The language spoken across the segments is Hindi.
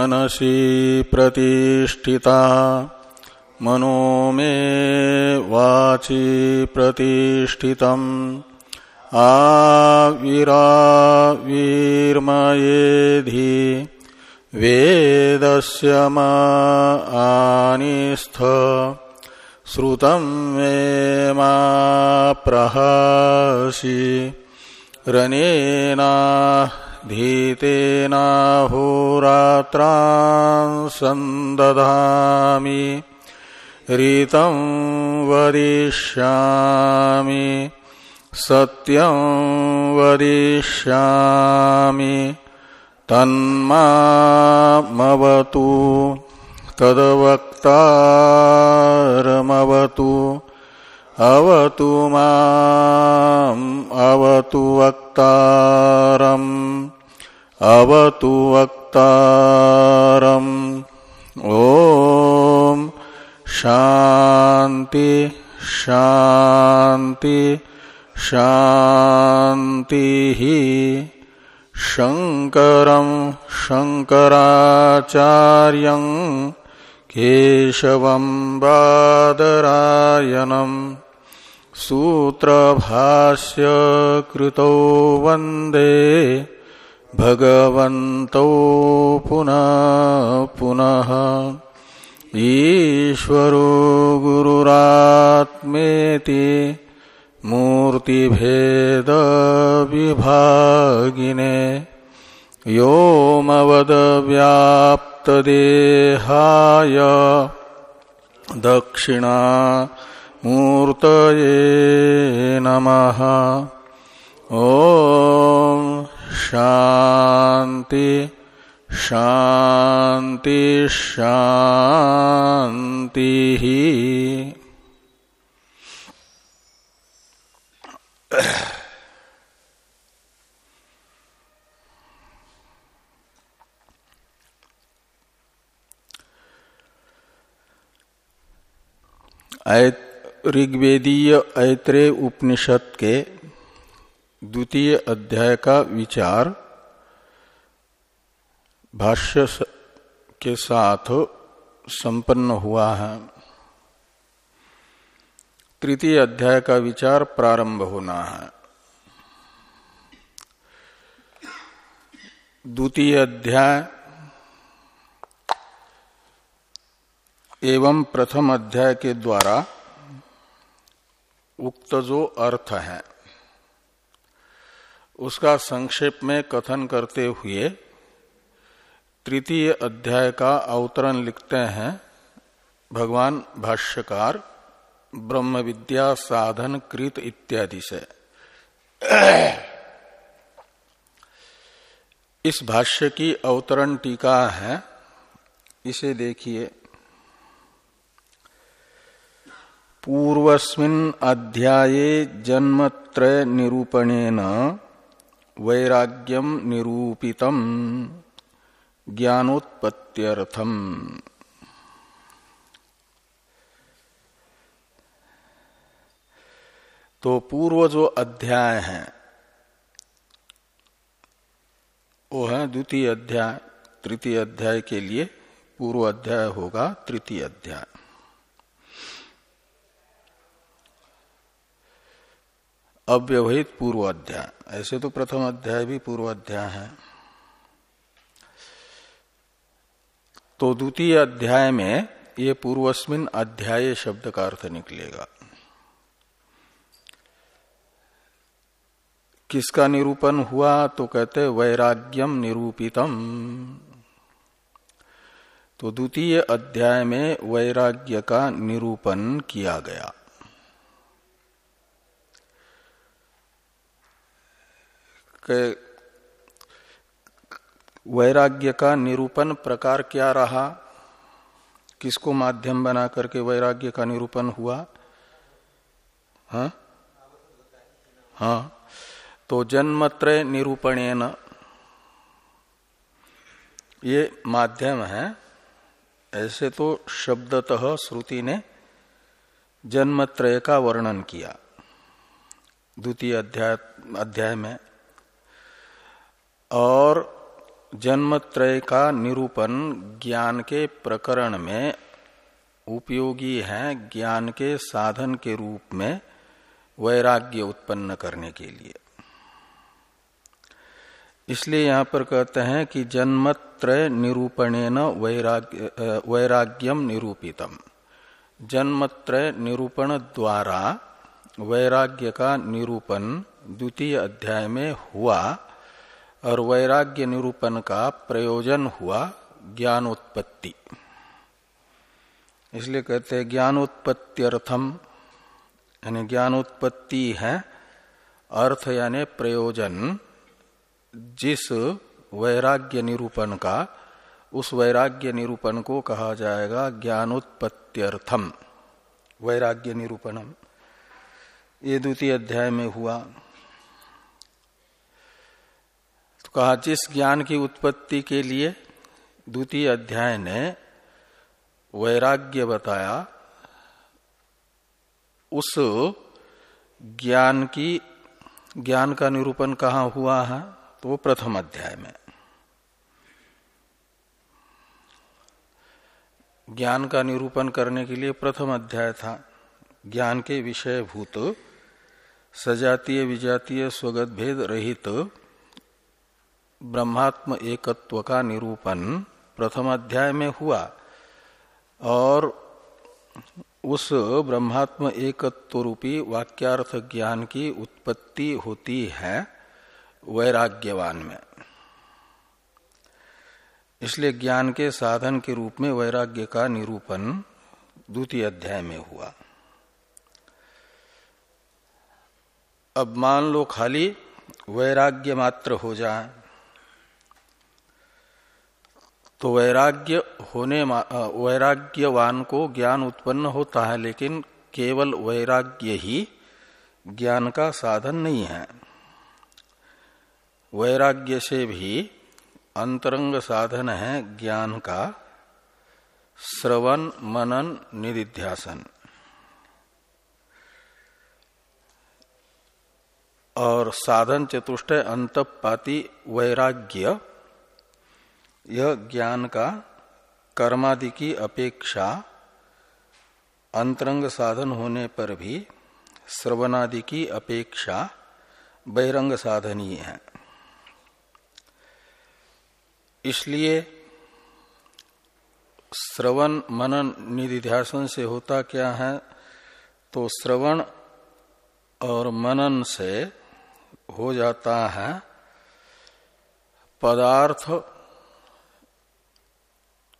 मनसी प्रतिष्ठिता। मनो मे वाची प्रतिष्ठितम्। आविरावीर्मयेधि वेदस्य आनिस्थ। श्रुतं मे मा प्रहसि। धीतेनाहोरात्रान् सन्दधामि ऋतं वदिष्यामि सत्यं वदिष्यामि तन्मामवतु तद्वक्तारमवतु अवतु अवतु वक्तारम् अवतु वक्तारम्। ॐ शान्ति शान्ति शान्तिः। शङ्करम् शङ्कराचार्यम् केशवम् बादरायणम्। सूत्रभाष्य कृतौ वंदे भगवन्तौ पुनः पुनः। ईश्वरो गुरुरात्मेति मूर्तिभेद विभागिने व्योमवदव्याप्तदेहाय दक्षिणा मूर्तये नमः ॐ शान्ति शान्ति शान्तिः ऋग्वेदीय ऐत्रे उपनिषद के द्वितीय अध्याय का विचार भाष्य के साथ संपन्न हुआ है। तृतीय अध्याय का विचार प्रारंभ होना है। द्वितीय अध्याय एवं प्रथम अध्याय के द्वारा उक्त जो अर्थ है, उसका संक्षेप में कथन करते हुए तृतीय अध्याय का अवतरण लिखते हैं, भगवान भाष्यकार ब्रह्म विद्या साधन कृत इत्यादि से। इस भाष्य की अवतरण टीका है, इसे देखिए। पूर्वस्मिन् अध्याये जन्मत्रय निरूपणेन वैराग्यम निरूपितम ज्ञानोत्पत्त्यर्थम। तो पूर्व जो अध्याय है, वो है द्वितीय अध्याय, तृतीय अध्याय के लिए पूर्व अध्याय होगा तृतीय अध्याय। अव्यवहित पूर्व अध्याय। ऐसे तो प्रथम अध्याय भी पूर्व अध्याय है। तो द्वितीय अध्याय में ये पूर्वस्मिन अध्याय शब्द का अर्थ निकलेगा। किसका निरूपण हुआ तो कहते वैराग्यम निरूपितम। तो द्वितीय अध्याय में वैराग्य का निरूपण किया गया। वैराग्य का निरूपण प्रकार क्या रहा? किसको माध्यम बना करके वैराग्य का निरूपण हुआ? हाँ? हाँ। तो जन्मत्रय निरूपणेन। ये माध्यम है। ऐसे तो शब्दतः श्रुति ने जन्मत्रय का वर्णन किया। द्वितीय अध्याय अध्याय में। और जन्मत्रय का निरूपण ज्ञान के प्रकरण में उपयोगी है ज्ञान के साधन के रूप में वैराग्य उत्पन्न करने के लिए। इसलिए यहाँ पर कहते हैं कि जन्मत्रय निरूपणेन वैराग्य वैराग्यम निरूपितम। जन्मत्रय निरूपण द्वारा वैराग्य का निरूपण द्वितीय अध्याय में हुआ। और वैराग्य निरूपण का प्रयोजन हुआ ज्ञानोत्पत्ति। इसलिए कहते हैं ज्ञानोत्पत्त्यर्थम यानी ज्ञानोत्पत्ति है अर्थ यानी प्रयोजन। जिस वैराग्य निरूपण का, उस वैराग्य निरूपण को कहा जाएगा ज्ञानोत्पत्त्यर्थम वैराग्य निरूपणम। ये द्वितीय अध्याय में हुआ। तो कहा, जिस ज्ञान की उत्पत्ति के लिए द्वितीय अध्याय ने वैराग्य बताया, उस ज्ञान की, ज्ञान का निरूपण कहा हुआ है? तो वो प्रथम अध्याय में। ज्ञान का निरूपण करने के लिए प्रथम अध्याय था। ज्ञान के विषय भूत सजातीय, विजातीय, स्वगत, भेद रहित ब्रह्मात्म एकत्व का निरूपण प्रथम अध्याय में हुआ। और उस ब्रह्मात्म एकत्व रूपी वाक्यार्थ ज्ञान की उत्पत्ति होती है वैराग्यवान में। इसलिए ज्ञान के साधन के रूप में वैराग्य का निरूपण द्वितीय अध्याय में हुआ। अब मान लो खाली वैराग्य मात्र हो जाए। तो वैराग्य होने वैराग्यवान को ज्ञान उत्पन्न होता है, लेकिन केवल वैराग्य ही ज्ञान का साधन नहीं है। वैराग्य से भी अंतरंग साधन है ज्ञान का। श्रवण, मनन, निधिध्यासन। और साधन चतुष्ट अंतपाती वैराग्य। यह ज्ञान का कर्मादि की अपेक्षा अंतरंग साधन होने पर भी श्रवणादि की अपेक्षा बहिरंग साधनीय है। इसलिए श्रवण मनन निधिध्यासन से होता क्या है? तो श्रवण और मनन से हो जाता है पदार्थ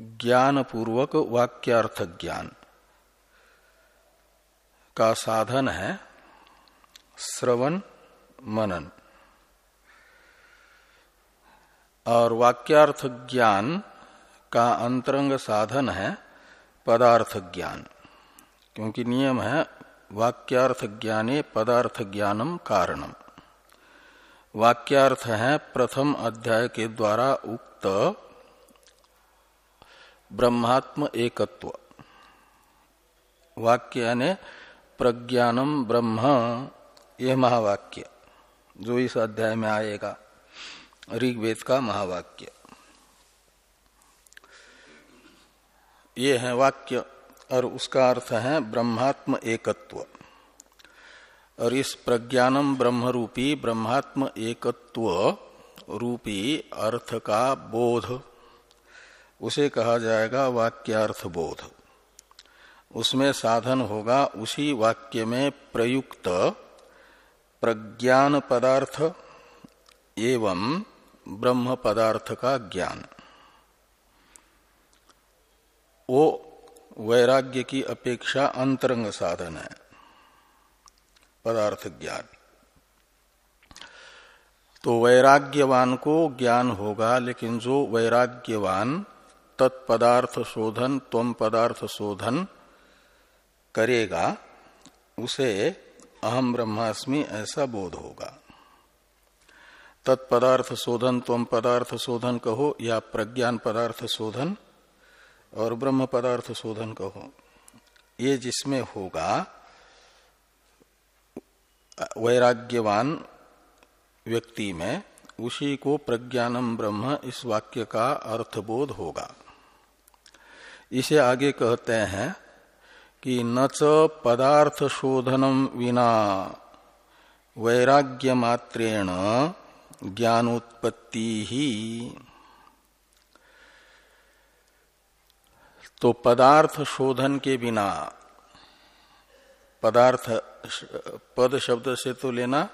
ज्ञान पूर्वक वाक्यार्थ ज्ञान का साधन है श्रवण मनन। और वाक्यार्थ ज्ञान का अंतरंग साधन है पदार्थ ज्ञान क्योंकि नियम है वाक्यार्थ ज्ञाने पदार्थ ज्ञानम कारणम। वाक्यार्थ है प्रथम अध्याय के द्वारा उक्त ब्रह्मात्म एकत्व। वाक्य यानी प्रज्ञानम ब्रह्म, यह महावाक्य, जो इस अध्याय में आएगा, ऋग्वेद का महावाक्य। ये है वाक्य, और उसका अर्थ है ब्रह्मात्म एकत्व। और इस प्रज्ञानम ब्रह्म रूपी ब्रह्मात्म एकत्व रूपी अर्थ का बोध। उसे कहा जाएगा वाक्यार्थ बोध उसमें साधन होगा, उसी वाक्य में प्रयुक्त प्रज्ञान पदार्थ एवं ब्रह्म पदार्थ का ज्ञान। वो वैराग्य की अपेक्षा अंतरंग साधन है, पदार्थ ज्ञान। तो वैराग्यवान को ज्ञान होगा, लेकिन जो वैराग्यवान तत्पदार्थ शोधन तम पदार्थ शोधन करेगा, उसे अहम ब्रह्मास्मि ऐसा बोध होगा। तत्पदार्थ शोधन तम पदार्थ शोधन कहो, या प्रज्ञान पदार्थ शोधन और ब्रह्म पदार्थ शोधन कहो। ये जिसमें होगा, वैराग्यवान व्यक्ति में उसी को प्रज्ञानम ब्रह्म इस वाक्य का अर्थबोध होगा। इसे आगे कहते हैं कि न च पदार्थ शोधनम विना वैराग्य मात्रेण ज्ञानोत्पत्ति। ही तो पदार्थ शोधन के बिना, पदार्थ पद शब्द से तो लेना,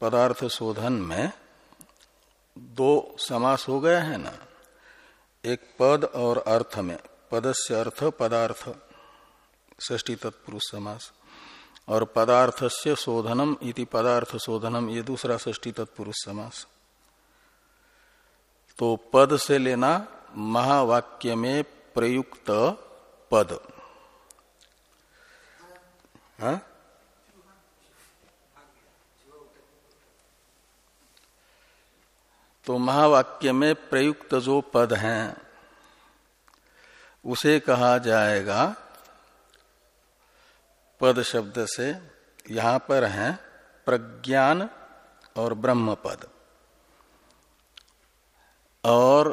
पदार्थ शोधन में दो समास हो गए हैं ना? एक पद और अर्थ में, पदस्य अर्थ, पदार्थ ष्टी तत्पुरुष समास, और पदार्थ से शोधनम इति पदार्थ शोधनम, ये दूसरा ष्टी तत्पुरुष समास तो पद से लेना महावाक्य में प्रयुक्त पद हा? तो महावाक्य में प्रयुक्त जो पद हैं, उसे कहा जाएगा, पद शब्द से यहाँ पर है प्रज्ञान और ब्रह्म पद। और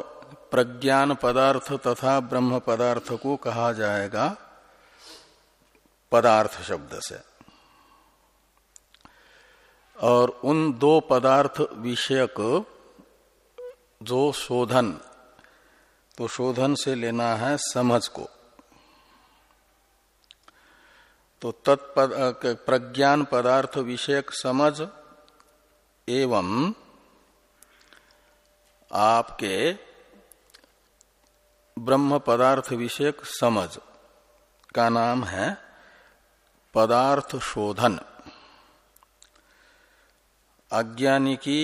प्रज्ञान पदार्थ तथा ब्रह्म पदार्थ को कहा जाएगा, पदार्थ शब्द से। और उन दो पदार्थ विषयक जो शोधन तो शोधन से लेना है समझ को। तो तत्पद प्रज्ञान पदार्थ विषयक समझ एवं आपके ब्रह्म पदार्थ विषयक समझ का नाम है पदार्थ शोधन। अज्ञानी की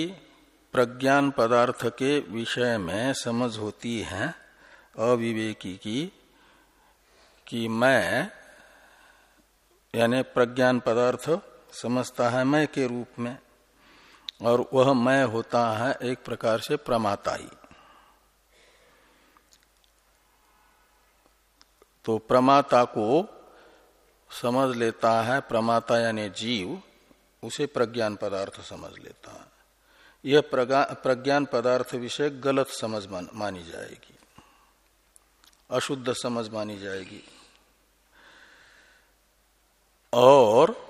प्रज्ञान पदार्थ के विषय में समझ होती है, अविवेकी की, कि मैं, यानी प्रज्ञान पदार्थ समझता है मैं के रूप में, और वह मैं होता है एक प्रकार से प्रमाता ही तो प्रमाता को समझ लेता है, प्रमाता यानी जीव, उसे प्रज्ञान पदार्थ समझ लेता है। यह प्रज्ञान पदार्थ विषय गलत समझ मानी जाएगी। अशुद्ध समझ मानी जाएगी। और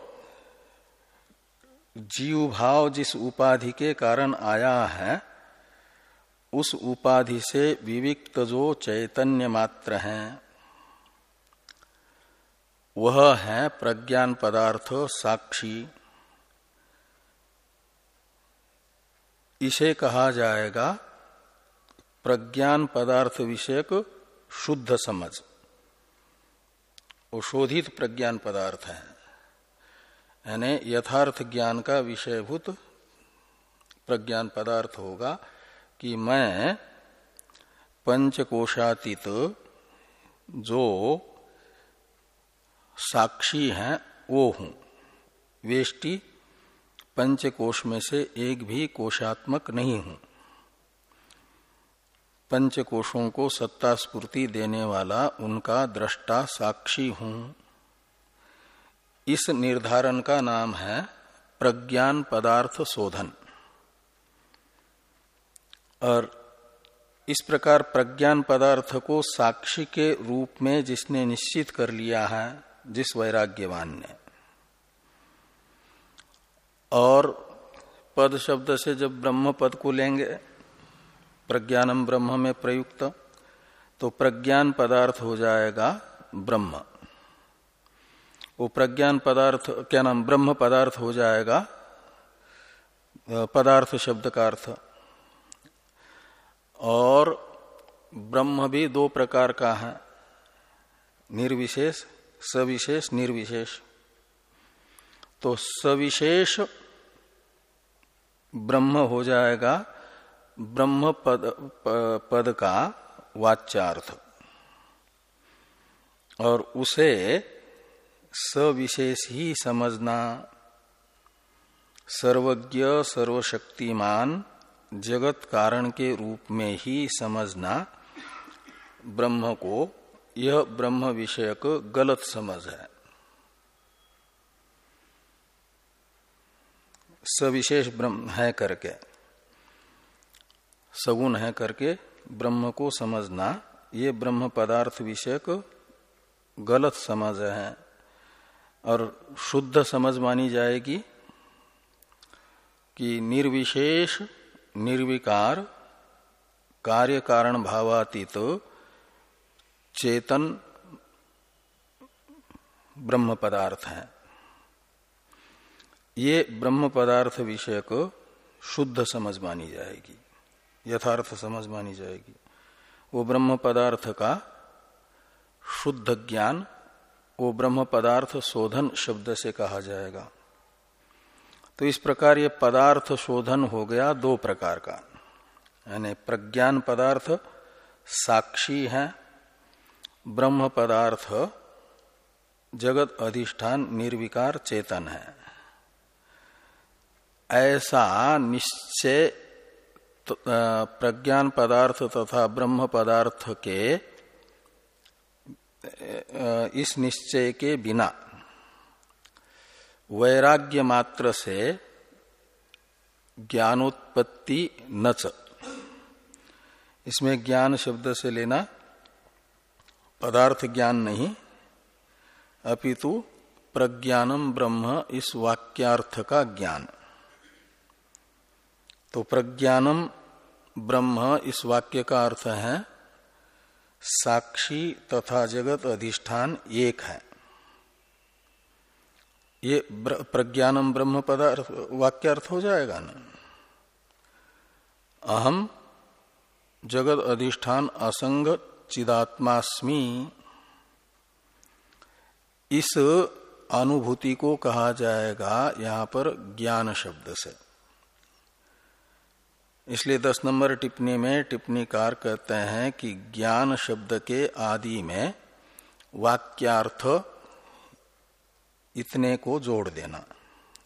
जीव भाव जिस उपाधि के कारण आया है, उस उपाधि से विविक्त जो चैतन्य मात्र हैं, वह है प्रज्ञान पदार्थ साक्षी। इसे कहा जाएगा प्रज्ञान पदार्थ विषयक शुद्ध समझ। वो शोधित प्रज्ञान पदार्थ है। यानी यथार्थ ज्ञान का विषयभूत प्रज्ञान पदार्थ होगा कि मैं पंचकोशातीत जो साक्षी है, वो हूँ। वेष्टि पंच कोश में से एक भी कोशात्मक नहीं हूँ। पंच कोशों को सत्ता स्पूर्ति देने वाला उनका दृष्टा साक्षी हूँ। इस निर्धारण का नाम है प्रज्ञान पदार्थ शोधन। और इस प्रकार प्रज्ञान पदार्थ को साक्षी के रूप में जिसने निश्चित कर लिया है, जिस वैराग्यवान ने। और पद शब्द से जब ब्रह्म पद को लेंगे, प्रज्ञानम ब्रह्म में प्रयुक्त तो प्रज्ञान पदार्थ हो जाएगा ब्रह्म। वो प्रज्ञान पदार्थ, क्या नाम, ब्रह्म पदार्थ हो जाएगा पदार्थ शब्द का अर्थ। और ब्रह्म भी दो प्रकार का है, निर्विशेष, सविशेष, निर्विशेष। तो सविशेष ब्रह्म हो जाएगा ब्रह्म पद पद का वाच्यार्थ। और उसे सविशेष ही समझना, सर्वज्ञ, सर्वशक्तिमान, जगत कारण के रूप में ही समझना ब्रह्म को, यह ब्रह्म विषयक गलत समझ है। सविशेष ब्रह्म है करके, सगुण है करके ब्रह्म को समझना, ये ब्रह्म पदार्थ विषयक गलत समझ है और शुद्ध समझ मानी जाएगी कि निर्विशेष, निर्विकार, कार्य कारण भावातीत चेतन ब्रह्म पदार्थ है। ये ब्रह्म पदार्थ विषय को शुद्ध समझ मानी जाएगी, यथार्थ समझ मानी जाएगी। वो ब्रह्म पदार्थ का शुद्ध ज्ञान, वो ब्रह्म पदार्थ शोधन शब्द से कहा जाएगा। तो इस प्रकार ये पदार्थ शोधन हो गया दो प्रकार का। यानी प्रज्ञान पदार्थ साक्षी है ब्रह्म पदार्थ जगत अधिष्ठान निर्विकार चेतन है। ऐसा निश्चय प्रज्ञान पदार्थ तथा ब्रह्म पदार्थ के इस निश्चय के बिना, वैराग्य मात्र से ज्ञानोत्पत्ति नच इसमें ज्ञान शब्द से लेना पदार्थ ज्ञान नहीं, अपितु प्रज्ञानम ब्रह्म इस वाक्यार्थ का ज्ञान। तो प्रज्ञानम ब्रह्म इस वाक्य का अर्थ है, साक्षी तथा जगत अधिष्ठान एक है। ये प्रज्ञानम ब्रह्म पदार्थ वाक्य अर्थ हो जाएगा ना? अहम जगत अधिष्ठान असंग चिदात्मास्मी। इस अनुभूति को कहा जाएगा यहाँ पर ज्ञान शब्द से। इसलिए दस नंबर टिप्पणी में टिप्पणीकार कहते हैं कि ज्ञान शब्द के आदि में वाक्यार्थ इतने को जोड़ देना,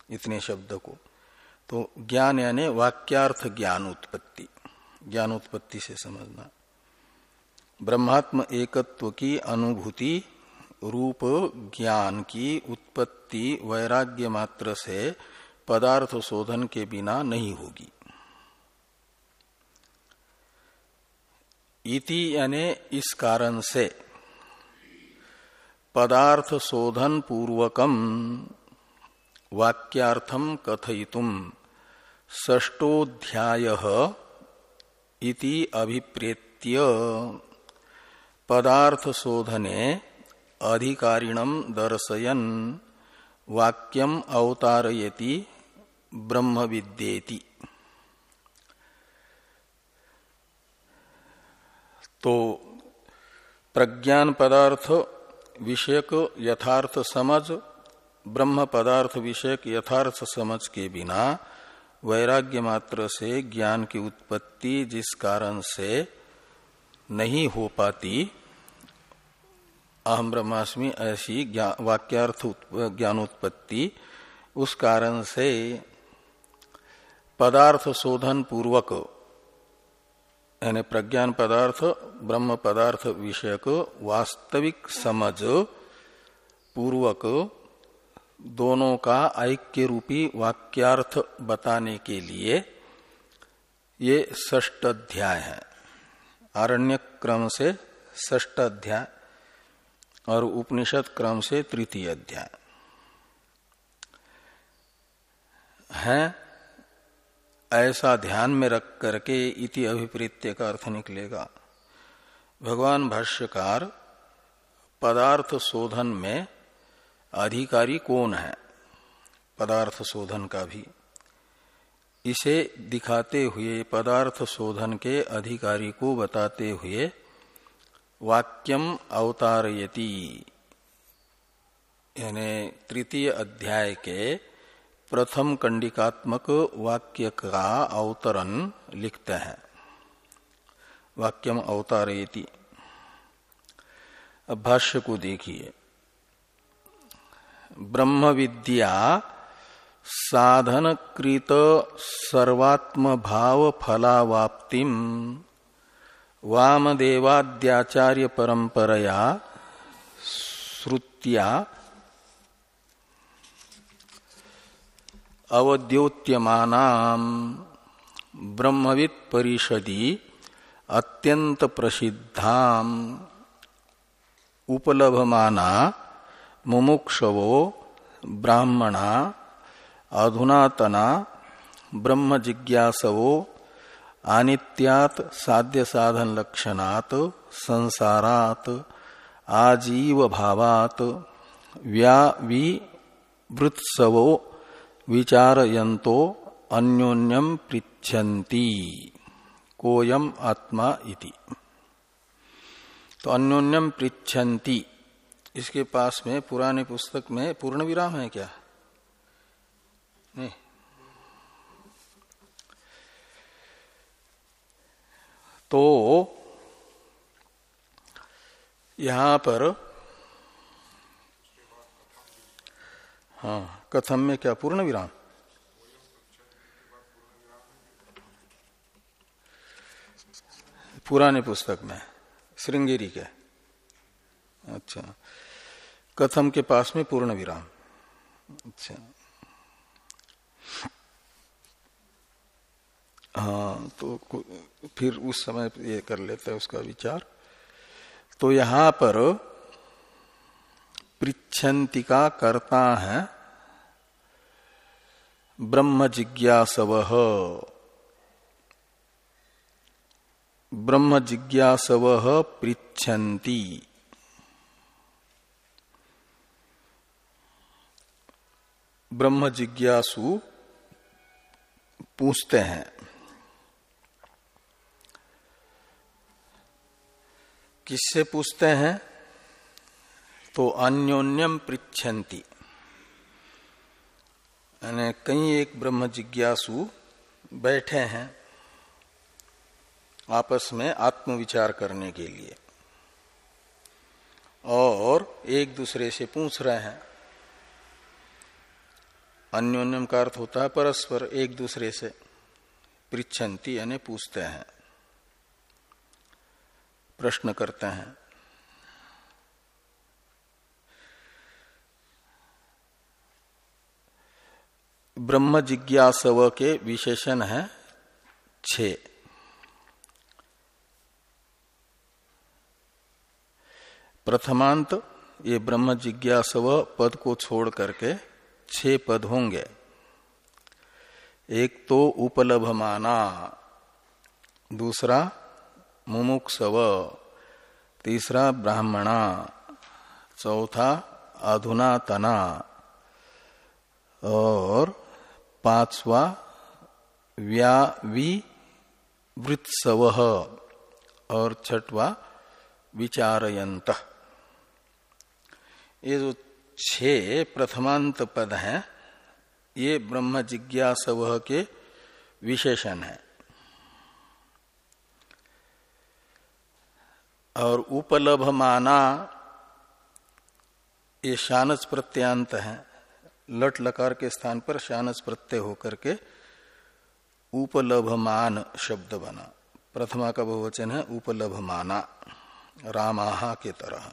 इतने शब्द को। तो ज्ञान यानी वाक्यार्थ ज्ञान उत्पत्ति ज्ञान उत्पत्ति से समझना। ब्रह्मात्म एकत्व की अनुभूति, रूप ज्ञान की उत्पत्ति वैराग्य मात्र से पदार्थ शोधन के बिना नहीं होगी। इति यानी इस कारण से। पदार्थ शोधन पूर्वकम वाक्यार्थम कथयितुम ष्टोध्याय इति अभिप्रेत्य पदार्थ शोधने अधिकारिणम दर्शयन वाक्यम अवतारयति ब्रह्म विद्येति तो प्रज्ञान पदार्थ विषयक यथार्थ समझ ब्रह्म पदार्थ विषयक यथार्थ समझ के बिना वैराग्य मात्र से ज्ञान की उत्पत्ति जिस कारण से नहीं हो पाती, अहम ब्रह्मास्मि ऐसी वाक्यार्थ ज्ञानोत्पत्ति, उस कारण से पदार्थ शोधन पूर्वक यानी प्रज्ञान पदार्थ, ब्रह्म पदार्थ विषयक, वास्तविक समझ, पूर्वक, दोनों का ऐक्य रूपी वाक्यार्थ बताने के लिए ये ष्ट अध्याय है। आरण्य क्रम से ष्ट अध्याय और उपनिषद क्रम से तृतीय अध्याय। है ऐसा ध्यान में रख करके इति अभिप्रीत्य का अर्थ निकलेगा। भगवान भाष्यकार, पदार्थ शोधन में अधिकारी कौन है? पदार्थ शोधन का भी। इसे दिखाते हुए, पदार्थ शोधन के अधिकारी को बताते हुए वाक्यम अवतारयति, यानी तृतीय अध्याय के प्रथम कंडिकात्मक वाक्य का अवतरण लिखते हैं। वाक्यम अवतारयति अब भाष्य को देखिए। ब्रह्म विद्या साधनकृत सर्वात्म भाव फलावाप्तिम वामदेवाद्याचार्य परंपरया श्रुत्या अवद्योत्यमान ब्रह्मविद परिषदी अत्यंत प्रसिद्धाम उपलभमाना मुमुक्षवो ब्राह्मणा अधुनातना ब्रह्म जिज्ञासवो अनित्यात साध्य साधन लक्षणात संसारात आजीव भावात व्या वृत्सवो विचारयंतो अन्योन्यम पृछन्ति कोयम आत्मा इति। तो अन्योन्यम पृछन्ति इसके पास में, पुराने पुस्तक में पूर्ण विराम है क्या? नहीं। तो यहाँ पर हाँ कथम में क्या? पूर्ण विराम पुराने पुस्तक में, श्रृंगेरी के। अच्छा कथम के पास में पूर्ण विराम अच्छा। हाँ तो फिर उस समय ये कर लेते हैं उसका विचार। तो यहाँ पर पृछंति का करता है ब्रह्म जिज्ञासव। ब्रह्म जिज्ञासव पृछन्ति ब्रह्म जिज्ञासु पूछते हैं किससे पूछते हैं तो अन्योन्यम पृछन्ति यानी कई एक ब्रह्म जिज्ञासु बैठे हैं आपस में आत्मविचार करने के लिए और एक दूसरे से पूछ रहे हैं। अन्योन्यम का अर्थ होता है परस्पर एक दूसरे से पृछन्ति यानी पूछते हैं, प्रश्न करते हैं। ब्रह्म जिज्ञासव के विशेषण है छ। प्रथमांत, ये ब्रह्म जिज्ञासव पद को छोड़ करके छह पद होंगे। एक तो उपलभमाना, दूसरा मुमुक्षव तीसरा ब्राह्मणा, चौथा अधुनातना और पांचवा व्यावी वृत्सव और छठवा विचारयंत ये जो छह प्रथमांत पद हैं, ये ब्रह्म जिज्ञासव के विशेषण है। और उपलभमाना ये शानस प्रत्यांत है। लट लकार के स्थान पर शानस प्रत्यय होकर के उपलभमान शब्द बना। प्रथमा का बहुवचन है, उपलभमाना, रामाहा के तरह।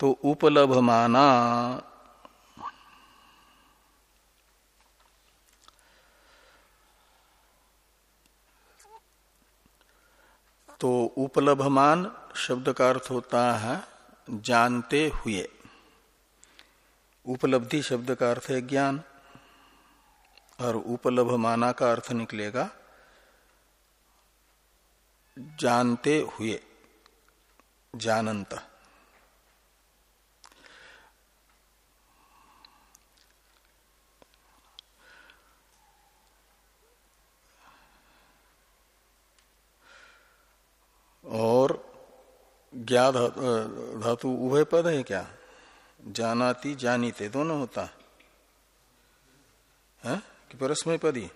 तो उपलभमाना तो उपलभमान शब्द का अर्थ होता है जानते हुए। उपलब्धि शब्द का अर्थ है ज्ञान, और उपलब्ध माना का अर्थ निकलेगा जानते हुए, जानंत। और ज्ञा धातु उभय पद है क्या? जानाती, जानीते, दोनों होता है। कि परस्मय पदी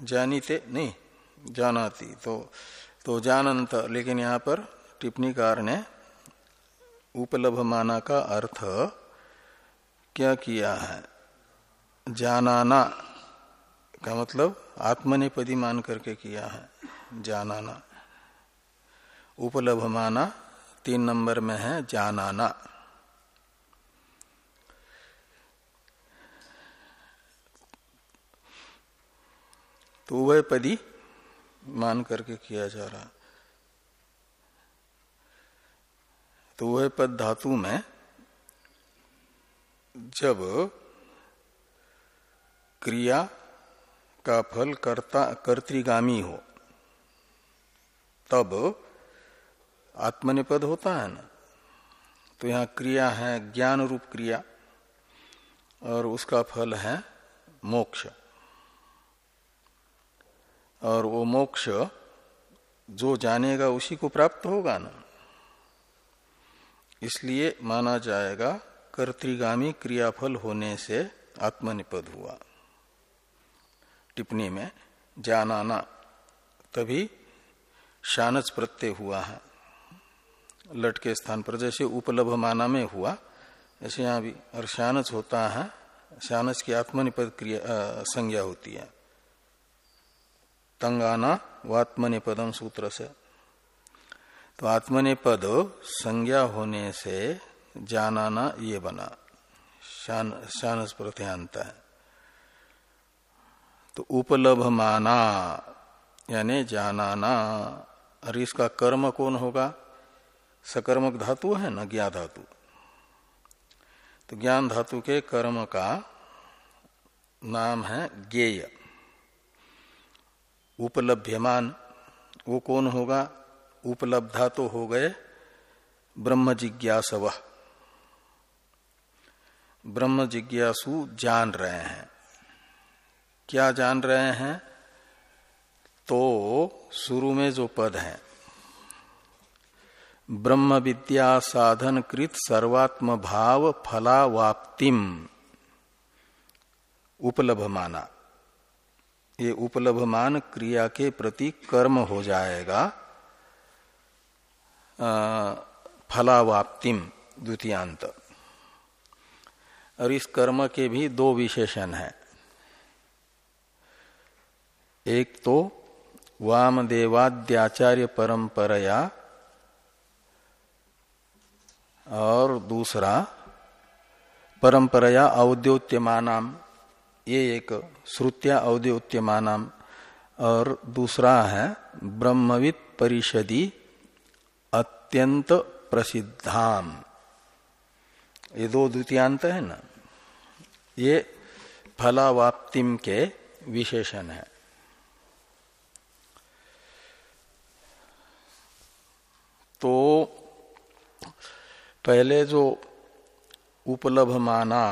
जानीते नहीं, जानाती। तो तो जानंत लेकिन यहाँ पर टिप्पणीकार ने उपलब्ध माना का अर्थ क्या किया है? जानाना का मतलब आत्मनेपदी मान करके किया है, जानाना। उपलभमाना तीन नंबर में है जानाना। तो उभयपदी मान करके किया जा रहा। तो उभयपद धातु में जब क्रिया का फल कर्ता कर्तृगामी हो, तब आत्मनिपद होता है ना? तो यहाँ क्रिया है ज्ञान रूप क्रिया, और उसका फल है मोक्ष। और वो मोक्ष जो जानेगा उसी को प्राप्त होगा ना? इसलिए माना जाएगा कर्तृगामी क्रियाफल होने से आत्मनिपद हुआ। टिप्पणी में, जानाना, तभी शानच प्रत्यय हुआ है। लट के स्थान पर। जैसे उपलब्ध माना में हुआ, ऐसे यहाँ भी। और शानच होता है शानच की आत्मनिपद क्रिया संज्ञा होती है। तंगाना व वात्मनिपदम सूत्र से। तो आत्मनिपद संज्ञा होने से जानाना ये बना। शान, शानस प्रत्यांत है। तो उपलब्ध माना यानी जानाना। और इसका कर्म कौन होगा? सकर्मक धातु है ना ज्ञा धातु। तो ज्ञान धातु के कर्म का नाम है ज्ञेय। उपलभ्यमान, वो कौन होगा? उपलब्धा तो हो गए ब्रह्म जिज्ञासव। ब्रह्म जिज्ञासु जान रहे हैं। क्या जान रहे हैं? तो शुरू में जो पद है ब्रह्म विद्या साधन कृत सर्वात्म भाव फलावाप्तिम। उपलब्ध माना ये उपलब्धमान क्रिया के प्रति कर्म हो जाएगा। फलावाप्तिम, द्वितीयांत। और इस कर्म के भी दो विशेषण हैं। एक तो वामदेवाद्याचार्य परंपराया और दूसरा, परंपराया औद्योत्यमानाम, ये एक श्रुत्या औद्योत्यमानाम, और दूसरा है ब्रह्मविद परिषदी अत्यंत प्रसिद्धाम। ये दो द्वितीयांत है ना? ये फलावाप्तिम के विशेषण है। तो पहले जो उपलब्ध माना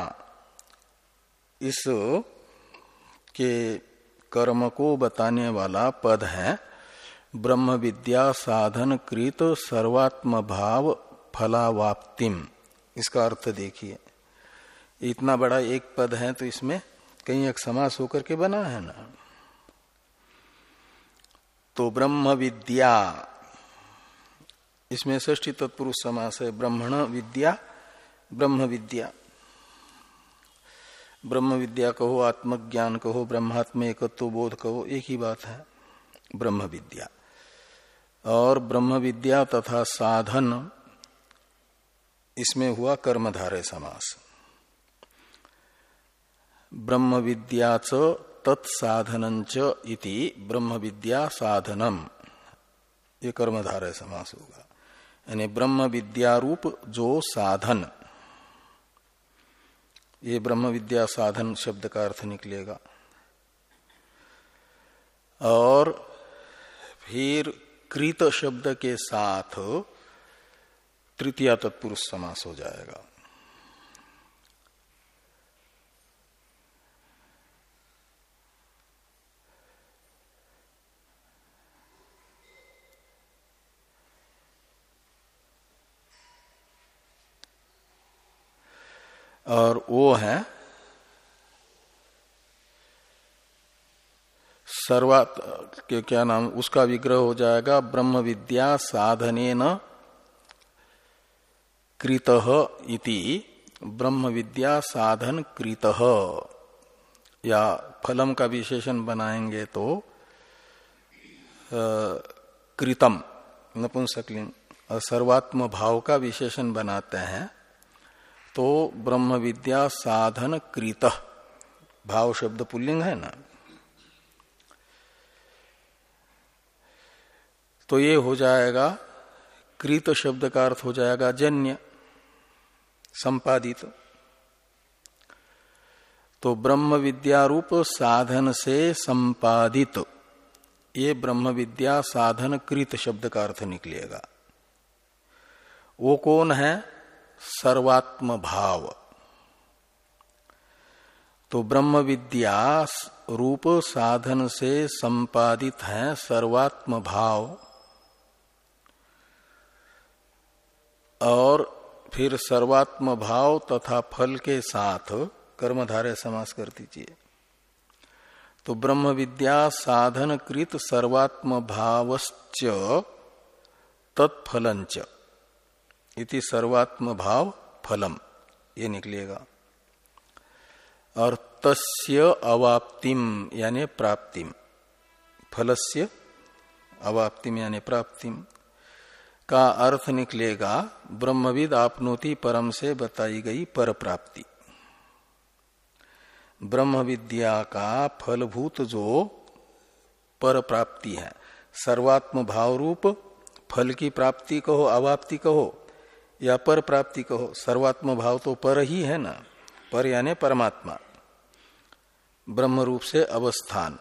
इस के कर्म को बताने वाला पद है ब्रह्म विद्या साधन कृत सर्वात्म भाव फलावाप्तिम। इसका अर्थ देखिए। इतना बड़ा एक पद है तो इसमें कहीं एक समास होकर के बना है ना। तो ब्रह्म विद्या इसमें ष्ठी तत्पुरुष समास है, ब्रह्मण विद्या, ब्रह्म विद्या। ब्रह्म विद्या कहो, आत्मज्ञान कहो ब्रह्मात्म एकत्व बोध कहो, एक ही बात है, ब्रह्म विद्या। और ब्रह्म विद्या तथा साधन, इसमें हुआ कर्मधारय समास। ब्रह्म विद्या च तत्साधन इति ब्रह्म विद्या साधनम। ये कर्मधारय समास होगा। यानी ब्रह्म विद्या रूप जो साधन। ये ब्रह्म विद्या साधन शब्द का अर्थ निकलेगा। और फिर कृत शब्द के साथ तृतीय तत्पुरुष समास हो जाएगा। और वो है सर्वात, के क्या नाम, उसका विग्रह हो जाएगा ब्रह्म विद्या साधने न कृत इति। ब्रह्म विद्या साधन कृत। या फलम का विशेषण बनाएँगे तो कृतम, नपुंसकलिंग सर्वात्म भाव का विशेषण बनाते हैं। तो ब्रह्म विद्या साधन कृत। भाव शब्द पुल्लिंग है ना? तो ये हो जाएगा, कृत शब्द का अर्थ हो जाएगा जन्य, संपादित। तो ब्रह्म विद्या रूप साधन से संपादित। ये ब्रह्म विद्या साधन कृत शब्द का अर्थ निकलेगा। वो कौन है? सर्वात्म भाव तो ब्रह्म विद्या रूप साधन से संपादित है सर्वात्म भाव और फिर सर्वात्म भाव तथा फल के साथ कर्मधारय समास कर दीजिए। तो ब्रह्म विद्या साधन कृत सर्वात्म भावश्च तत्फलंच। इति सर्वात्म भाव फलम। ये निकलेगा। और तस्य अवाप्तिम यानी प्राप्तिम। फलस्य अवाप्तिम यानी प्राप्तिम। का अर्थ निकलेगा, ब्रह्मविद आपनोति परम से बताई गई पर प्राप्ति ब्रह्म विद्या का फलभूत जो पर प्राप्ति है सर्वात्म भाव रूप फल की प्राप्ति कहो, अवाप्ति कहो या पर प्राप्ति कहो। सर्वात्म भाव तो पर ही है ना। पर यानी परमात्मा। ब्रह्म रूप से अवस्थान।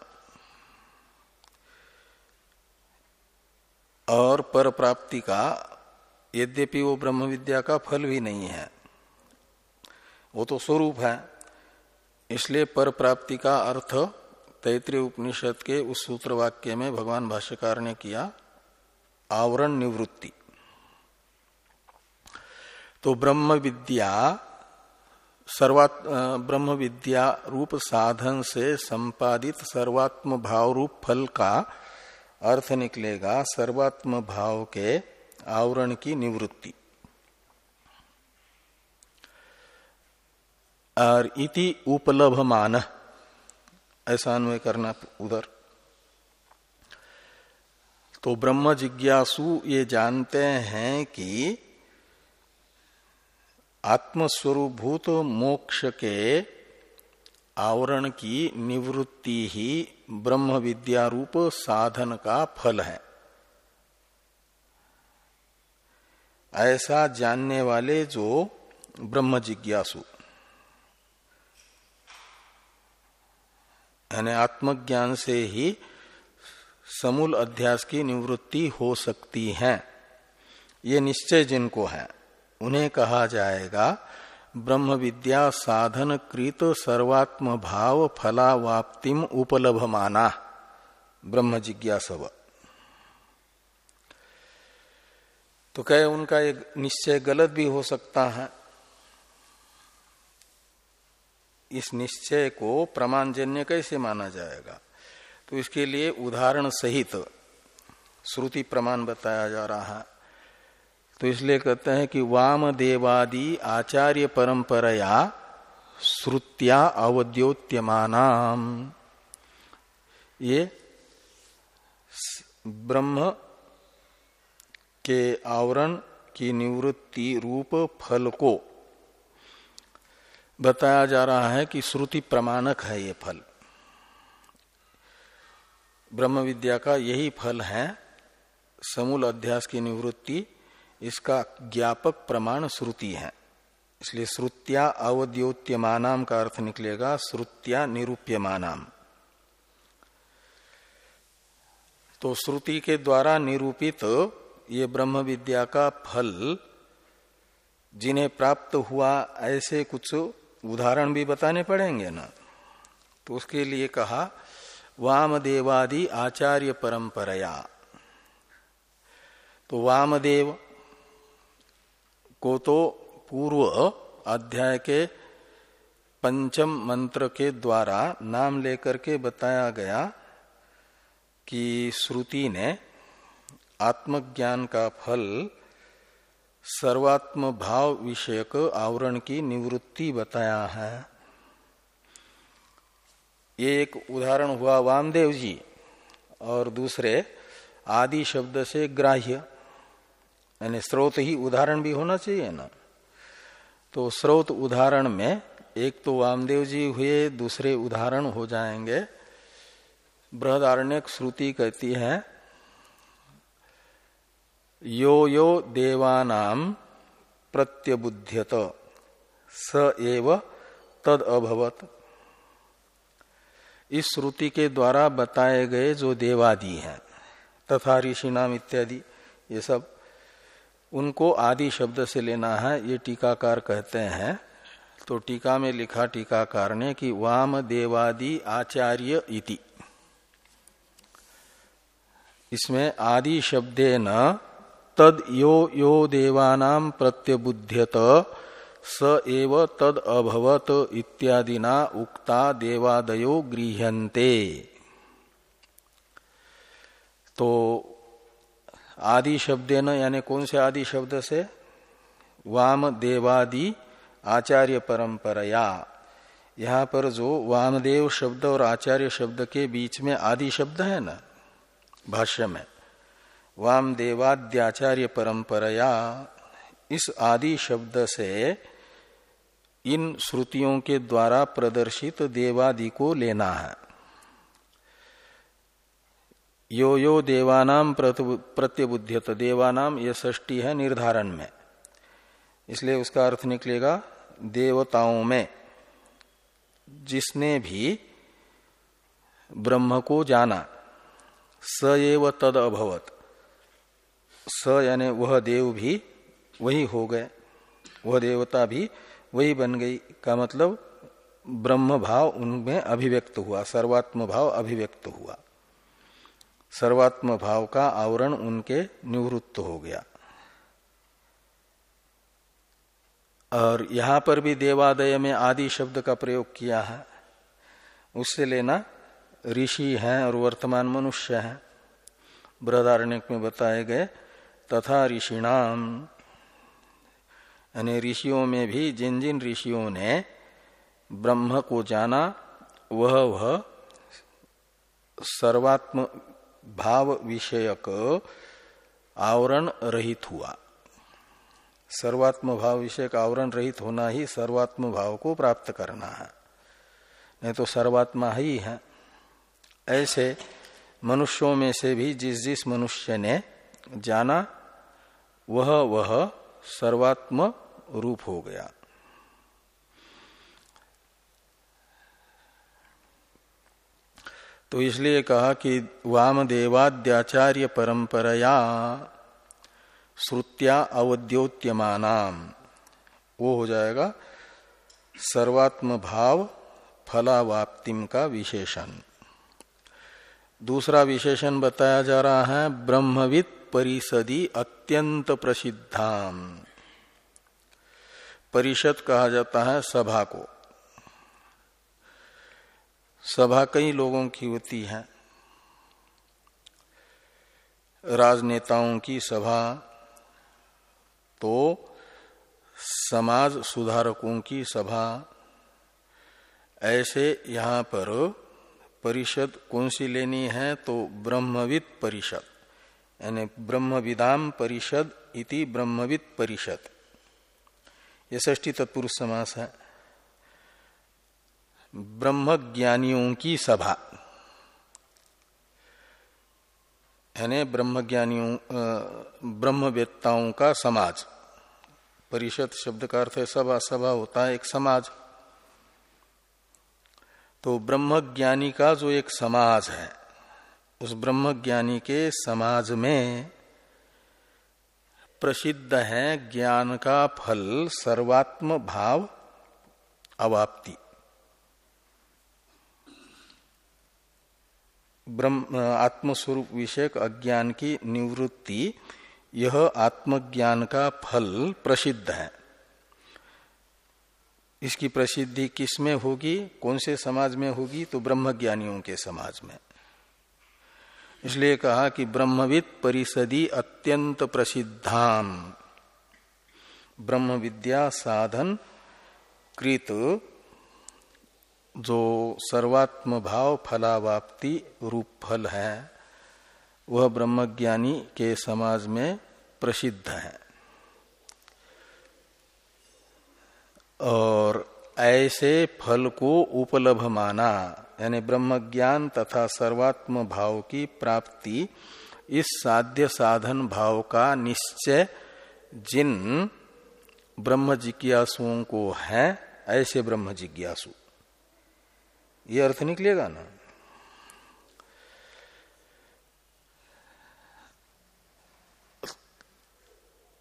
और पर प्राप्ति का, यद्यपि वो ब्रह्म विद्या का फल भी नहीं है। वो तो स्वरूप है। इसलिए पर प्राप्ति का अर्थ तैतृय उपनिषद के उस सूत्र वाक्य में भगवान भाष्यकार ने किया, आवरण निवृत्ति। तो ब्रह्म विद्या सर्वात् ब्रह्म विद्या रूप साधन से संपादित सर्वात्म भाव रूप फल का अर्थ निकलेगा सर्वात्म भाव के आवरण की निवृत्ति। और इति उपलभमान, ऐसा अन्वय करना उधर। तो ब्रह्म जिज्ञासु ये जानते हैं कि आत्मस्वरूभूत मोक्ष के आवरण की निवृत्ति ही ब्रह्म विद्या रूप साधन का फल है। ऐसा जानने वाले जो ब्रह्म जिज्ञासु, यानी आत्मज्ञान से ही समूल अध्यास की निवृत्ति हो सकती है। ये निश्चय जिनको है। उन्हें कहा जाएगा ब्रह्म विद्या साधन कृत सर्वात्म भाव फलावाप्तिम उपलभ माना ब्रह्म जिज्ञासव तो कहे उनका एक निश्चय गलत भी हो सकता है। इस निश्चय को प्रमाणजन्य कैसे माना जाएगा? तो इसके लिए उदाहरण सहित श्रुति प्रमाण बताया जा रहा है। तो इसलिए कहते हैं कि वाम देवादि आचार्य परंपराया श्रुत्या अवद्योत्यमान ये ब्रह्म के आवरण की निवृत्ति रूप फल को बताया जा रहा है कि श्रुति प्रमाणक है ये फल। ब्रह्म विद्या का यही फल है, समूल अध्यास की निवृत्ति इसका ज्ञापक प्रमाण श्रुति है। इसलिए श्रुत्या अवद्योत्यमानाम का अर्थ निकलेगा श्रुत्या निरूप्यमानाम। तो श्रुति के द्वारा निरूपित ये ब्रह्म विद्या का फल, जिन्हें प्राप्त हुआ ऐसे कुछ उदाहरण भी बताने पड़ेंगे ना? तो उसके लिए कहा, वामदेवादि आचार्य परंपराया। तो वामदेव को तो पूर्व अध्याय के पंचम मंत्र के द्वारा नाम लेकर के बताया गया कि श्रुति ने आत्मज्ञान का फल, सर्वात्म भाव विषयक आवरण की निवृत्ति बताया है। ये एक उदाहरण हुआ वामदेव जी और दूसरे आदि शब्द से ग्राह्य। यानी स्रोत ही उदाहरण भी होना चाहिए ना। तो स्रोत उदाहरण में एक तो वामदेव जी हुए, दूसरे उदाहरण हो जाएँगे। बृहदारण्यक श्रुति कहती है, यो यो देवानाम प्रत्यबुध्यत स एव तद अभवत। इस श्रुति के द्वारा बताए गए जो देवादि हैं, तथा ऋषि नाम इत्यादि, ये सब। उनको आदि शब्द से लेना है, ये टीकाकार कहते हैं। तो टीका में लिखा टीकाकार ने कि वाम देवादि आचार्य इति। इसमें आदि शब्दे न, तद यो यो देवानाम प्रत्यबुध्यत, स एव तद अभवत इत्यादिना उक्ता देवादयो गृह्यन्ते। तो आदि शब्द न यानी कौन से आदि शब्द से? वाम देवादि आचार्य परंपराया। यहाँ पर जो वामदेव शब्द और आचार्य शब्द के बीच में आदि शब्द है ना, भाष्य में वाम देवाद्याचार्य परंपराया, इस आदि शब्द से इन श्रुतियों के द्वारा प्रदर्शित देवादि को लेना है। यो यो देवानाम प्रत्यबुद्धित देवानाम ये ष्टी है निर्धारण में। इसलिए उसका अर्थ निकलेगा, देवताओं में, जिसने भी ब्रह्म को जाना, स एव तद अभवत। स यानी वह देव भी वही हो गए, वह देवता भी वही बन गई, का मतलब ब्रह्म भाव उनमें अभिव्यक्त हुआ, सर्वात्म भाव अभिव्यक्त हुआ। सर्वात्म भाव का आवरण उनके निवृत्त हो गया। और यहाँ पर भी देवादय में आदि शब्द का प्रयोग किया है। उससे लेना ऋषि हैं और वर्तमान मनुष्य हैं। बृहदारण्य में बताए गए तथा ऋषिणाम। यानी ऋषियों में भी जिन जिन ऋषियों ने ब्रह्म को जाना वह वह सर्वात्म भाव विषयक आवरण रहित हुआ। सर्वात्म भाव विषयक आवरण रहित होना ही सर्वात्म भाव को प्राप्त करना है। नहीं तो सर्वात्मा ही है। ऐसे मनुष्यों में से भी जिस जिस मनुष्य ने जाना, वह वह सर्वात्म रूप हो गया। तो इसलिए कहा कि वामदेवाद्याचार्य परंपराया श्रुत्या अवद्योत्यमान वो हो जाएगा सर्वात्म भाव फलावाप्तिम का विशेषण। दूसरा विशेषण बताया जा रहा है ब्रह्मविद परिषदी अत्यंत प्रसिद्धाम। परिषद कहा जाता है सभा को। सभा कई लोगों की होती है। राजनेताओं की सभा तो समाज सुधारकों की सभा। ऐसे यहाँ पर परिषद कौन सी लेनी है तो ब्रह्मविद परिषद, यानी ब्रह्मविदाम परिषद इति ब्रह्मविद परिषद। ये ष्टी तत्पुरुष समास है। ब्रह्म ज्ञानियों की सभा। यानी ब्रह्म ज्ञानियों ब्रह्मवेत्ताओं का समाज। परिषद शब्द का अर्थ है सभा सभा होता है एक समाज। तो ब्रह्म ज्ञानी का जो एक समाज है, उस ब्रह्म ज्ञानी के समाज में प्रसिद्ध है ज्ञान का फल, सर्वात्म भाव, अवाप्ति। ब्रह्म आत्मस्वरूप विषयक अज्ञान की निवृत्ति, यह आत्मज्ञान का फल प्रसिद्ध है। इसकी प्रसिद्धि किसमें होगी, कौन से समाज में होगी तो ब्रह्म ज्ञानियों के समाज में। इसलिए कहा कि ब्रह्मविद परिषदी अत्यंत प्रसिद्धाम ब्रह्म विद्या साधन कृत जो सर्वात्म भाव फलावाप्ति रूप फल है, वह ब्रह्मज्ञानी के समाज में प्रसिद्ध है। और ऐसे फल को उपलब्ध माना, यानी ब्रह्म ज्ञान तथा सर्वात्म भाव की प्राप्ति इस साध्य साधन भाव का निश्चय जिन ब्रह्म जिज्ञासुओं को है, ऐसे ब्रह्म जिज्ञासु ये अर्थ निकलेगा ना?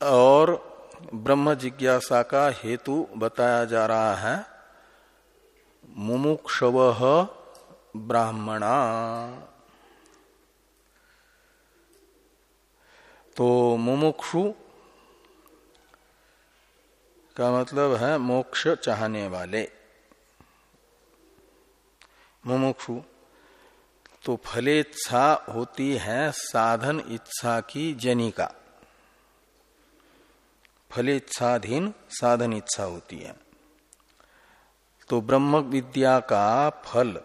और ब्रह्म जिज्ञासा का हेतु बताया जा रहा है, मुमुक्षव ब्राह्मणा। तो मुमुक्षु का मतलब है मोक्ष चाहने वाले। मुमुक्षु। तो फलेच्छा होती है साधन इच्छा की जनिका। फलेच्छाधीन साधन इच्छा होती है। तो ब्रह्म विद्या का फल,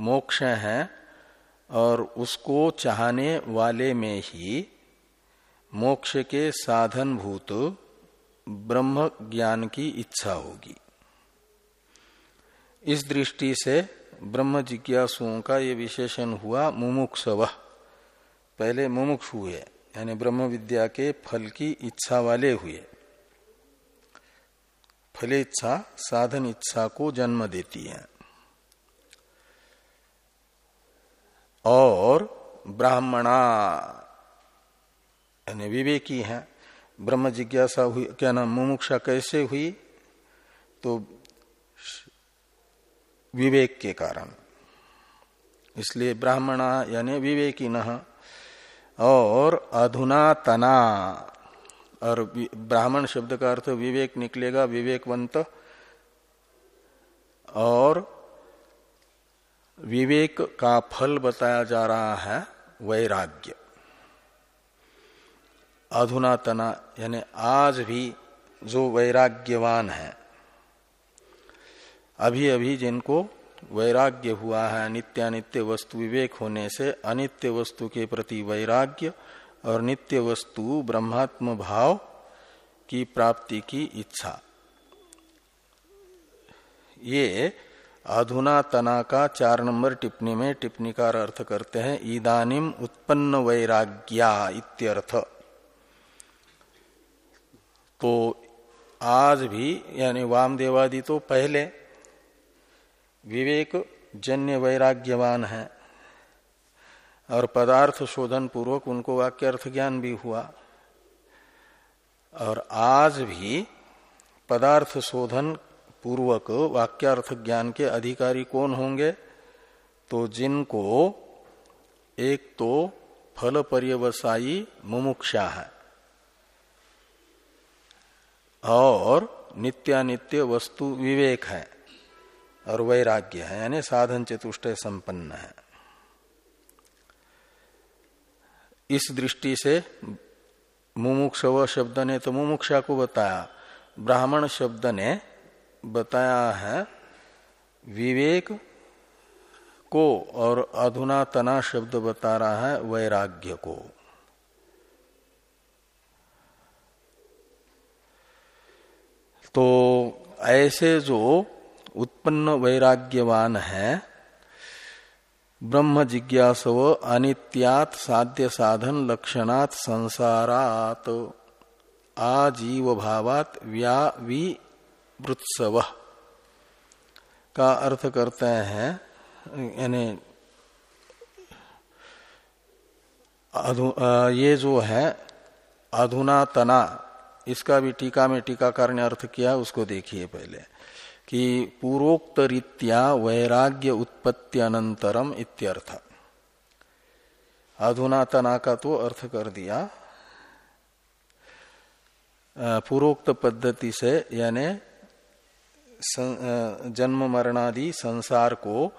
मोक्ष है और उसको चाहने वाले में ही मोक्ष के साधन भूत ब्रह्म ज्ञान की इच्छा होगी। इस दृष्टि से ब्रह्म जिज्ञासुओं का ये विशेषण हुआ, मुमुक्षव। पहले मुमुक्ष हुए, यानी ब्रह्म विद्या के फल की इच्छा वाले हुए। फले इच्छा, साधन इच्छा को जन्म देती है। और ब्राह्मणा, यानी विवेकी है। ब्रह्म जिज्ञासा हुई, क्या नाम, मुमुक्षा कैसे हुई? तो विवेक के कारण। इसलिए ब्राह्मणा यानी विवेकी और अधुना तना और ब्राह्मण शब्द का अर्थ विवेक निकलेगा, विवेकवंत। और विवेक का फल बताया जा रहा है, वैराग्य। अधुनातना यानी आज भी जो वैराग्यवान है अभी अभी जिनको वैराग्य हुआ है, नित्यानित्य वस्तु विवेक होने से अनित्य वस्तु के प्रति वैराग्य और नित्य वस्तु ब्रह्मात्म भाव की प्राप्ति की इच्छा। ये अधुना तना का चार नंबर टिप्पणी में टिप्पणीकार अर्थ करते हैं ईदानिम उत्पन्न वैराग्या इत्यर्थ। तो आज भी, यानी वामदेवादि तो पहले विवेक जन्य वैराग्यवान है और पदार्थ शोधन पूर्वक उनको वाक्य अर्थ ज्ञान भी हुआ। और आज भी पदार्थ शोधन पूर्वक वाक्यार्थ ज्ञान के अधिकारी कौन होंगे? तो जिनको एक तो फल पर्यवसायी मुमुक्षा है और नित्यानित्य वस्तु विवेक है। और वैराग्य है, यानी साधन चतुष्ट संपन्न है। इस दृष्टि से मुमुक्षव शब्द ने तो मुमुक्षा को बताया, ब्राह्मण शब्द ने बताया है, विवेक को और अधुना तना शब्द बता रहा है, वैराग्य को। तो ऐसे जो उत्पन्न वैराग्यवान है। ब्रह्म जिज्ञासव अनित्यात साध्य साधन लक्षणात् संसारात। आजीव भावात व्या विवृत्सव का अर्थ करते हैं, यानी ये जो है अधुना तना इसका भी टीका में टीकाकार ने अर्थ किया, उसको देखिए पहले। कि पूर्वोक्त रीत्या वैराग्य उत्पत्ति अनंतरम इत्यर्थ। अधुनातना का तो अर्थ कर दिया। पूर्वोक्त पद्धति से यानी जन्म मरणादि संसार को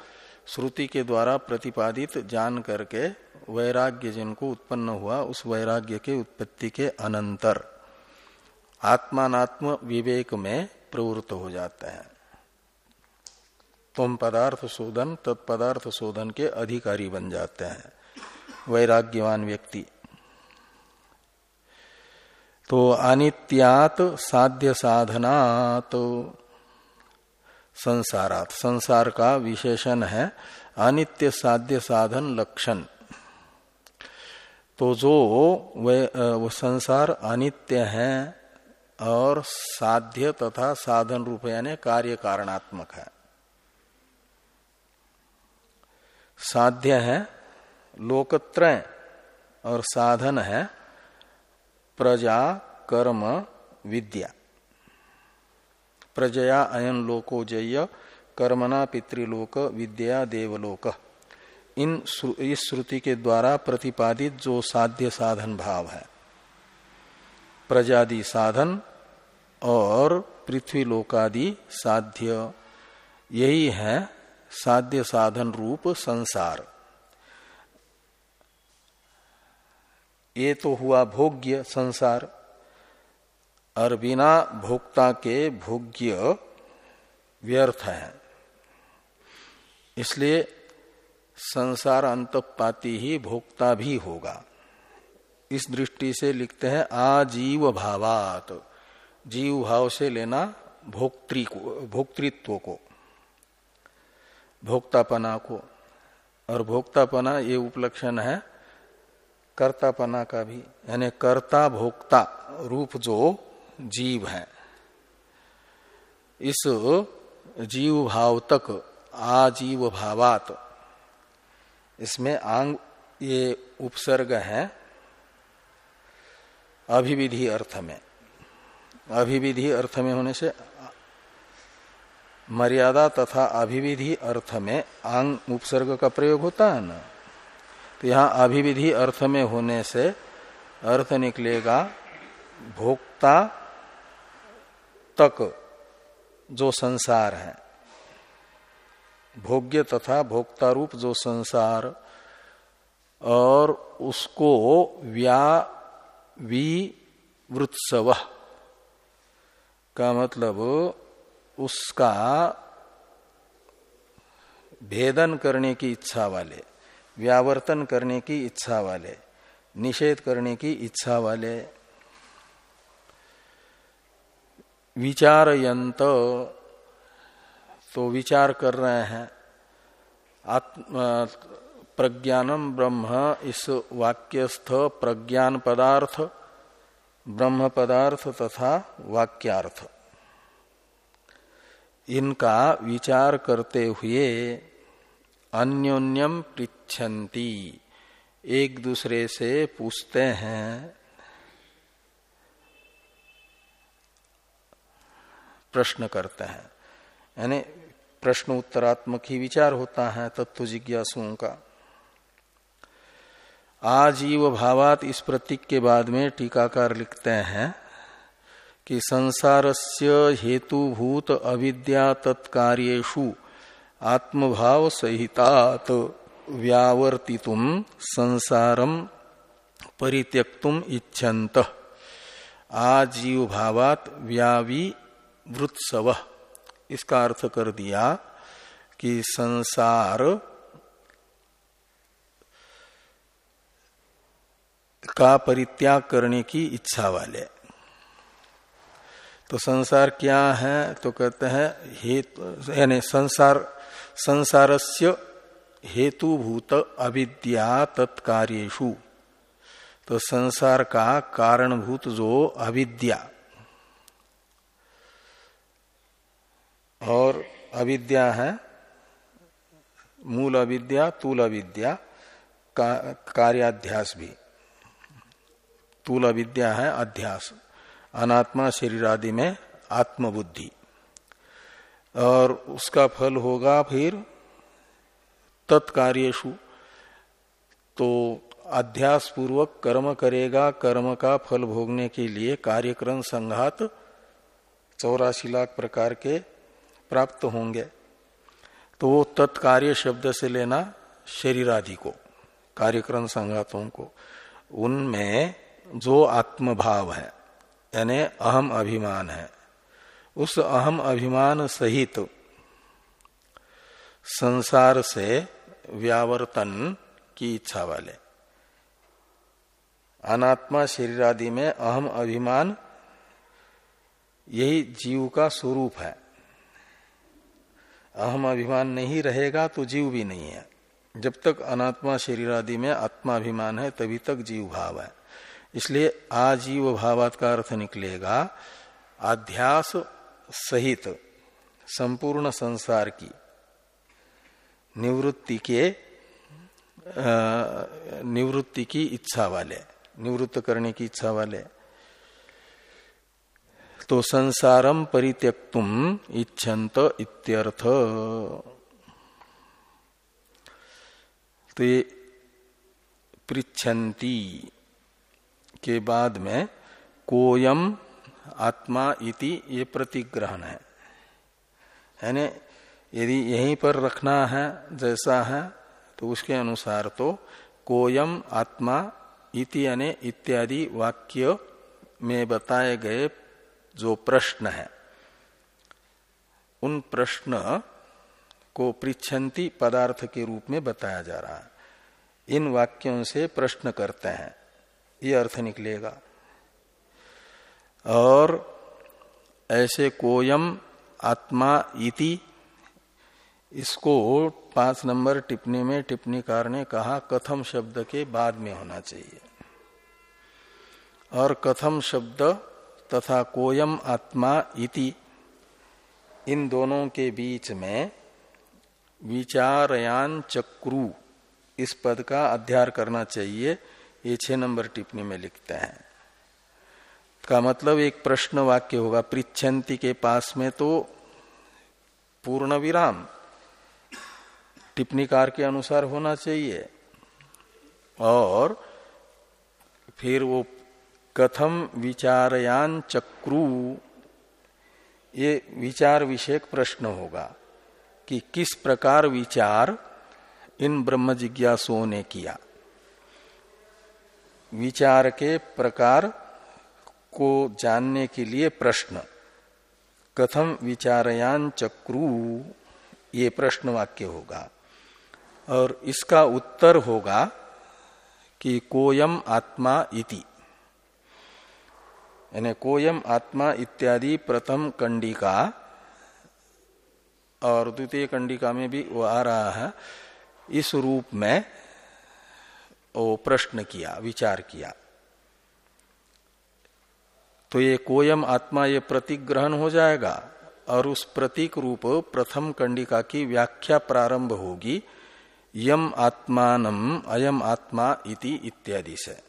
श्रुति के द्वारा प्रतिपादित जान करके वैराग्य जिनको उत्पन्न हुआ उस वैराग्य के उत्पत्ति के अनंतर आत्मात्म विवेक में प्रवृत्त हो जाते हैं। तुम पदार्थ शोधन तत्पदार्थ शोधन के अधिकारी बन जाते हैं। वैराग्यवान व्यक्ति। तो अनित्यात साध्य साधनात संसारात। संसार का विशेषण है अनित्य साध्य साधन लक्षण। तो जो वे, वो संसार अनित्य है और साध्य तथा साधन रूप यानी कार्य कारणात्मक है। साध्य है, लोकत्रय और साधन है, प्रजा, कर्म, विद्या। प्रजया अयन लोको जय, कर्मणा पितृलोक, विद्या देवलोक। इन इस श्रुति के द्वारा प्रतिपादित जो साध्य साधन भाव है, प्रजादि साधन और पृथ्वी लोकादि साध्य, यही है साध्य साधन रूप संसार। ये तो हुआ भोग्य संसार, और बिना भोक्ता के भोग्य व्यर्थ है। इसलिए संसार अंतपाती ही भोक्ता भी होगा। इस दृष्टि से लिखते हैं, आजीव भावात, जीव भाव से लेना भोक्तृ को, भोक्तृत्व को। भोक्तापना को। और भोक्तापना ये उपलक्षण है, कर्तापना का भी, यानी कर्ता भोक्ता रूप जो जीव है। इस जीव भाव तक, आजीव भावात, इसमें आंग, ये उपसर्ग है, अभिविधि अर्थ में। अभिविधि अर्थ में होने से मर्यादा तथा अभिविधि अर्थ में आंग उपसर्ग का प्रयोग होता है ना? तो यहाँ अभिविधि अर्थ में होने से अर्थ निकलेगा भोक्ता तक जो संसार है। भोग्य तथा भोक्ता रूप जो संसार और उसको व्या विवृत्सव का मतलब उसका भेदन करने की इच्छा वाले, व्यावर्तन करने की इच्छा वाले, निषेध करने की इच्छा वाले विचार विचारयंत तो विचार कर रहे हैं। आत्म प्रज्ञानम ब्रह्म, इस वाक्यस्थ प्रज्ञान पदार्थ ब्रह्म पदार्थ तथा वाक्यार्थ। इनका विचार करते हुए अन्योन्यम पृछन्ति एक दूसरे से पूछते हैं। प्रश्न करते हैं। यानी प्रश्न उत्तरात्मक ही विचार होता है तत्व जिज्ञासुओं का। आजीव भावात इस प्रतीक के बाद में टीकाकार लिखते हैं। कि संसार से हेतुभूत अविद्या तत्कार्यु आत्मभाव सहितात व्यावर्तितुम संसारम परित्यक्तुम इच्छन्त। आजीव भावात व्यावी वृत्सव। इसका अर्थ कर दिया कि संसार का परित्याग करने की इच्छा वाले। तो संसार क्या है? तो कहते हैं हेतु यानी संसार, संसारस्य हेतुभूत अविद्या तत्कार्यु तो संसार का कारणभूत जो अविद्या। और अविद्या है, मूल अविद्या, तूल अविद्या, का कार्याध्यास भी। तूल अविद्या है अध्यास। अनात्मा शरीर आदि में आत्मबुद्धि। और उसका फल होगा फिर तत्कार्यु तो अध्यास पूर्वक कर्म करेगा, कर्म का फल भोगने के लिए कार्यक्रम संघात चौरासी लाख प्रकार के प्राप्त होंगे। तो वो तत्कार्य शब्द से लेना शरीर आदि को, कार्यक्रम संघातों को। उनमें जो आत्मभाव है यानी अहम अभिमान है। उस अहम अभिमान सहित संसार से व्यावर्तन की इच्छा वाले। अनात्मा शरीर आदि में अहम अभिमान यही जीव का स्वरूप है। अहम अभिमान नहीं रहेगा तो जीव भी नहीं है। जब तक अनात्मा शरीर आदि में आत्माभिमान है, तभी तक जीव भाव है। इसलिए आजीव भावात का अर्थ निकलेगा। अध्यास सहित संपूर्ण संसार की निवृत्ति के निवृत्ति की इच्छा वाले, निवृत्त करने की इच्छा वाले। तो संसारम परित्यक्तुम इच्छंत इत्यर्थ। तो ये पृछन्ति के बाद में कोयम आत्मा इति ये प्रतिग्रहण है। यानी यदि यहीं पर रखना है, जैसा है तो उसके अनुसार तो कोयम आत्मा इति यानी इत्यादि वाक्य में बताए गए जो प्रश्न है, उन प्रश्न को पृछंती पदार्थ के रूप में बताया जा रहा है। इन वाक्यों से प्रश्न करते हैं। ये अर्थ निकलेगा। और ऐसे कोयम आत्मा इति, इसको पाँच नंबर टिप्पणी में टिप्पणीकार ने कहा, कथम शब्द के बाद में होना चाहिए। और कथम शब्द तथा कोयम आत्मा इति, इन दोनों के बीच में विचारयान चक्रु, इस पद का अध्यार करना चाहिए। ये छह नंबर टिप्पणी में लिखते हैं। का मतलब एक प्रश्न वाक्य होगा पृछंती के पास में तो पूर्ण विराम। टिप्पणीकार के अनुसार होना चाहिए। और फिर वो कथम विचारयान चक्रु, ये विचार विषयक प्रश्न होगा कि किस प्रकार विचार इन ब्रह्म जिज्ञासुओं ने किया। विचार के प्रकार को जानने के लिए प्रश्न। कथम विचारयान चक्रु, ये प्रश्न वाक्य होगा। और इसका उत्तर होगा कि कोयम आत्मा इति। यानी कोयम आत्मा इत्यादि प्रथम कंडिका, और द्वितीय कंडिका में भी वो आ रहा है, इस रूप में वो प्रश्न किया, विचार किया। तो ये कोयम आत्मा ये प्रतीक ग्रहण हो जाएगा और उस प्रतीक रूप प्रथम कंडिका की व्याख्या प्रारंभ होगी, यम आत्मान अयम आत्मा इति इत्यादि से।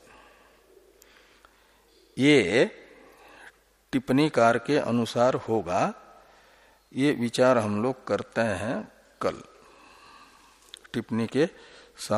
ये टिप्पणीकार के अनुसार होगा। ये विचार हम लोग करते हैं कल। टिप्पणी के